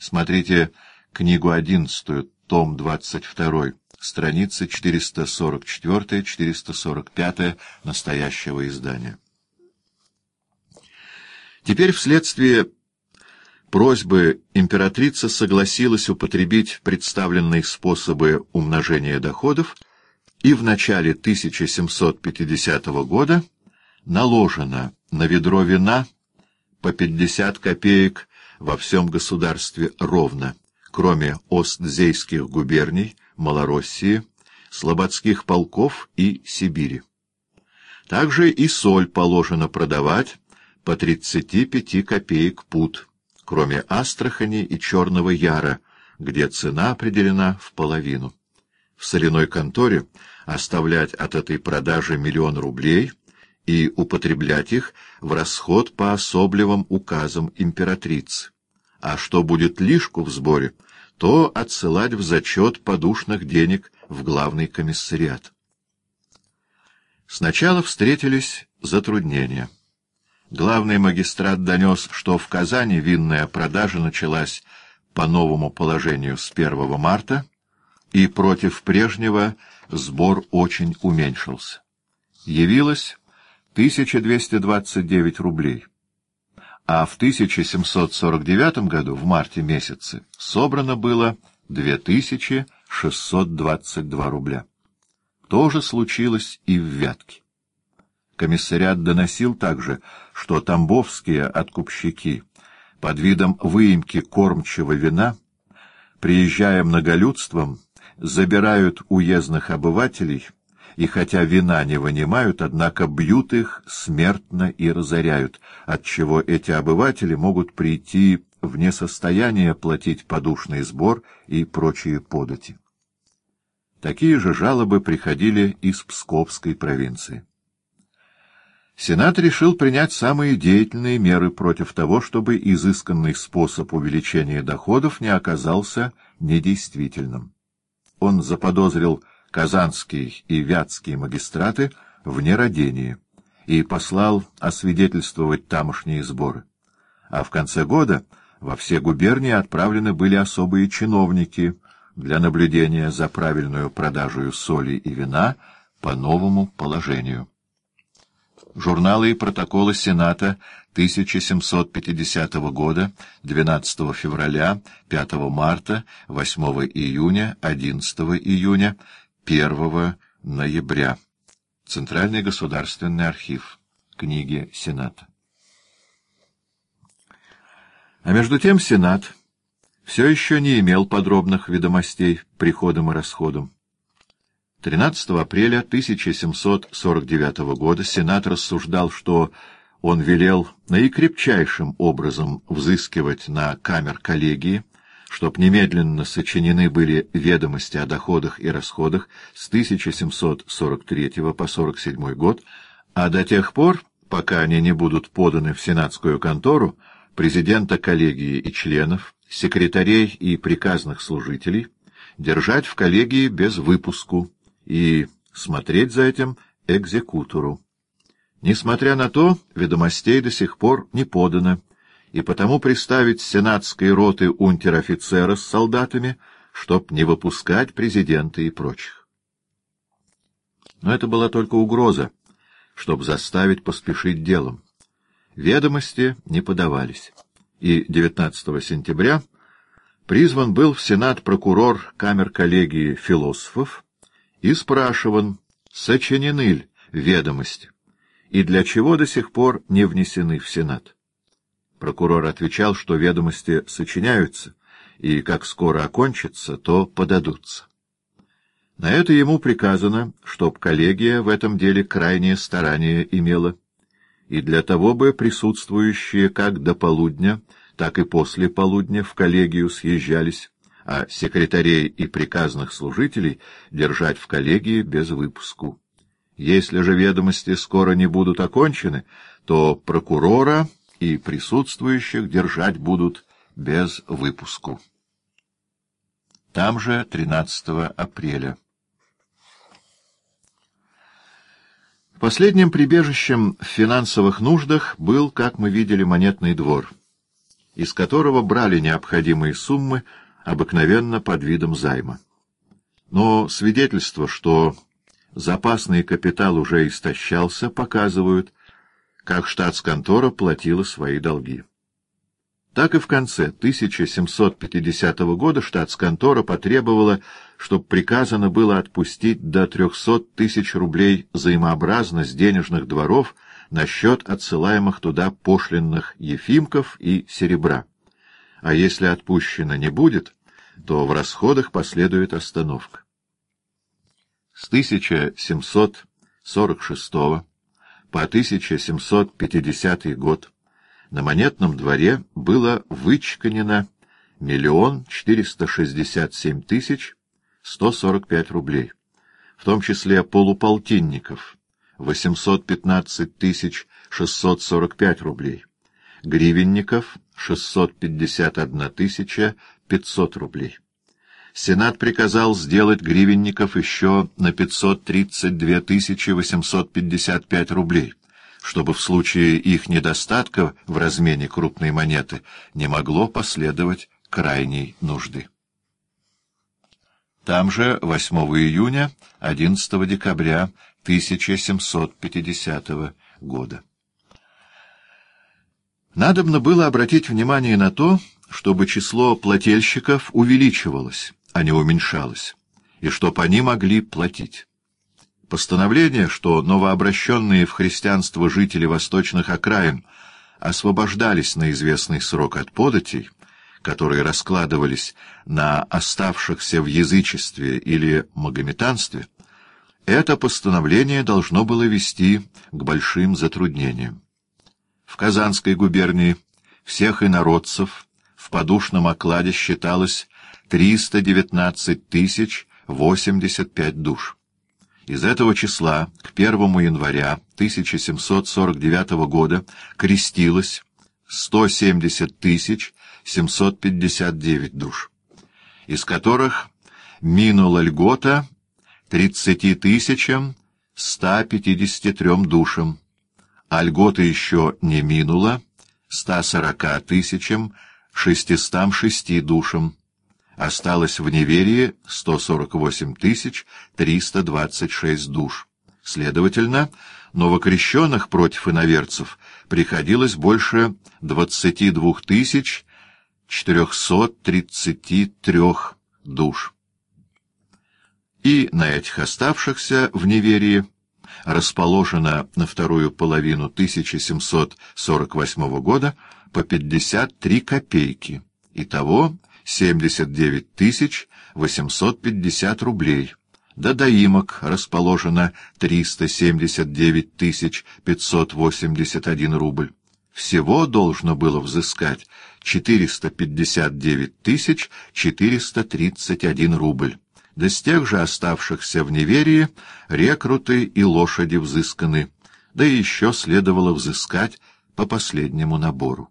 Смотрите книгу одиннадцатую, том двадцать второй, страницы 444-445 настоящего издания. Теперь вследствие просьбы императрица согласилась употребить представленные способы умножения доходов, и в начале 1750 года наложено на ведро вина по 50 копеек во всем государстве ровно, кроме Остзейских губерний, Малороссии, Слободских полков и Сибири. Также и соль положено продавать по 35 копеек пуд, кроме Астрахани и Черного Яра, где цена определена в половину. В соляной конторе оставлять от этой продажи миллион рублей и употреблять их в расход по особливым указам императрицы. А что будет лишку в сборе, то отсылать в зачет подушных денег в главный комиссариат. Сначала встретились затруднения. Главный магистрат донес, что в Казани винная продажа началась по новому положению с 1 марта, и против прежнего сбор очень уменьшился. Явилось 1229 рублей, а в 1749 году, в марте месяце, собрано было 2622 рубля. То же случилось и в Вятке. Комиссариат доносил также, что тамбовские откупщики под видом выемки кормчего вина, приезжая многолюдством, забирают уездных обывателей и, хотя вина не вынимают, однако бьют их смертно и разоряют, отчего эти обыватели могут прийти в несостояние платить подушный сбор и прочие подати. Такие же жалобы приходили из Псковской провинции. Сенат решил принять самые деятельные меры против того, чтобы изысканный способ увеличения доходов не оказался недействительным. Он заподозрил Казанский и Вятские магистраты в нерадении и послал освидетельствовать тамошние сборы. А в конце года во все губернии отправлены были особые чиновники для наблюдения за правильную продажу соли и вина по новому положению журналы и протоколы Сената 1750 года, 12 февраля, 5 марта, 8 июня, 11 июня, 1 ноября. Центральный государственный архив. Книги Сената. А между тем Сенат все еще не имел подробных ведомостей приходом и расходом. 13 апреля 1749 года Сенат рассуждал, что он велел наикрепчайшим образом взыскивать на камер коллегии, чтоб немедленно сочинены были ведомости о доходах и расходах с 1743 по 47 год, а до тех пор, пока они не будут поданы в сенатскую контору, президента коллегии и членов, секретарей и приказных служителей держать в коллегии без выпуску, и смотреть за этим экзекутору. Несмотря на то, ведомостей до сих пор не подано, и потому приставить сенатской роты унтер-офицера с солдатами, чтоб не выпускать президента и прочих. Но это была только угроза, чтоб заставить поспешить делом. Ведомости не подавались, и 19 сентября призван был в Сенат прокурор камер коллегии философов, и спрашиван, сочинены ли ведомости, и для чего до сих пор не внесены в Сенат. Прокурор отвечал, что ведомости сочиняются, и как скоро окончатся, то подадутся. На это ему приказано, чтоб коллегия в этом деле крайнее старание имела, и для того бы присутствующие как до полудня, так и после полудня в коллегию съезжались, а секретарей и приказных служителей держать в коллегии без выпуску. Если же ведомости скоро не будут окончены, то прокурора и присутствующих держать будут без выпуску. Там же 13 апреля. Последним прибежищем в финансовых нуждах был, как мы видели, монетный двор — из которого брали необходимые суммы, обыкновенно под видом займа. Но свидетельства, что запасный капитал уже истощался, показывают, как штатсконтора платила свои долги. Так и в конце 1750 года штатсконтора потребовала, чтобы приказано было отпустить до 300 тысяч рублей взаимообразно с денежных дворов на счет отсылаемых туда пошлинных ефимков и серебра. А если отпущено не будет, то в расходах последует остановка. С 1746 по 1750 год на монетном дворе было вычеканено миллион четыреста шестьдесят семь тысяч сто сорок пять рублей, в том числе полуполтинников восемьсот пятнадцать тысяч шестьсот сорок пять рублей, гривенников шестьсот пятьдесят одна тысяча пятьсот рублей. Сенат приказал сделать гривенников еще на пятьсот тридцать две тысячи восемьсот пятьдесят пять рублей чтобы в случае их недостатка в размене крупной монеты не могло последовать крайней нужды. Там же 8 июня 11 декабря 1750 года. Надобно было обратить внимание на то, чтобы число плательщиков увеличивалось, а не уменьшалось, и чтобы они могли платить. Постановление, что новообращенные в христианство жители восточных окраин освобождались на известный срок от податей, которые раскладывались на оставшихся в язычестве или магометанстве, это постановление должно было вести к большим затруднениям. В Казанской губернии всех инородцев в подушном окладе считалось 319 тысяч 85 душ. Из этого числа к 1 января 1749 года крестилось 170 тысяч 759 душ, из которых минула льгота 30 тысячам 153 душам, а льгота еще не минула 140 тысячам 606 душам, осталось в неверии 148 326 душ. Следовательно, новокрещенных против иноверцев приходилось больше 22 433 душ. И на этих оставшихся в неверии расположено на вторую половину 1748 года по 53 копейки. Итого 79 тысяч 850 рублей. До доимок расположено 379 тысяч 581 рубль. Всего должно было взыскать 459 тысяч 431 рубль. Да с тех же оставшихся в неверии рекруты и лошади взысканы, да еще следовало взыскать по последнему набору.